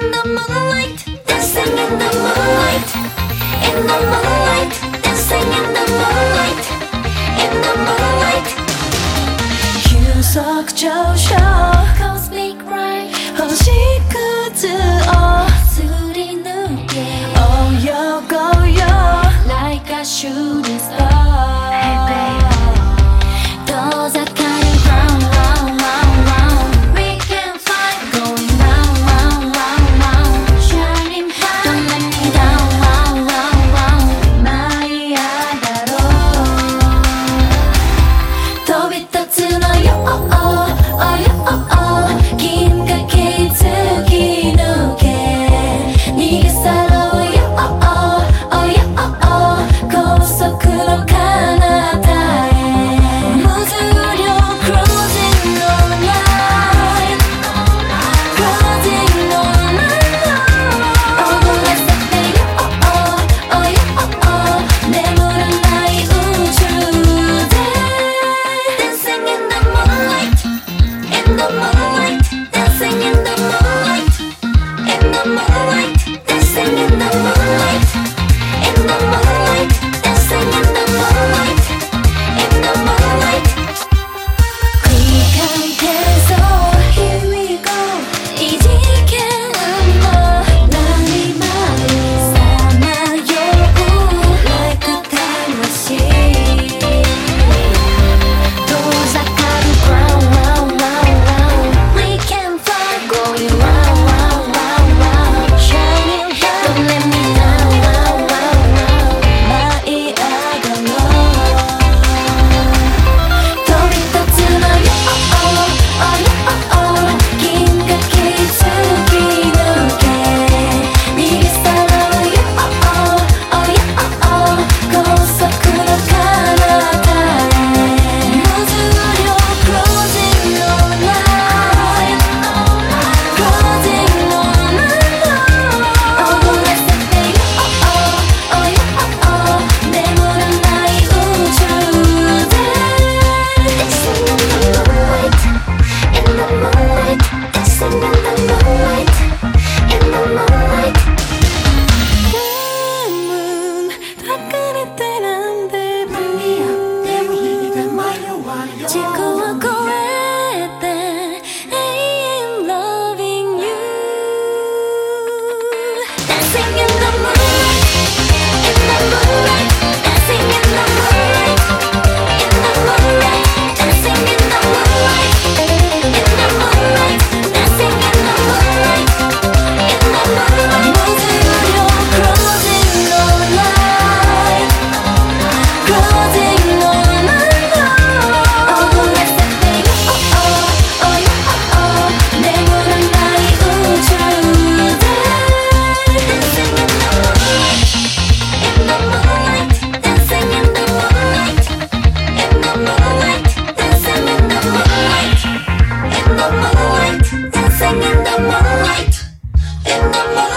moonlight, dancing in the moonlight, in the moonlight, dancing in the moonlight, in the moonlight. 휴석조셔 Cosmic rain, 허시크드어 술이 누게 어여거여 like a shooting star. Thank you.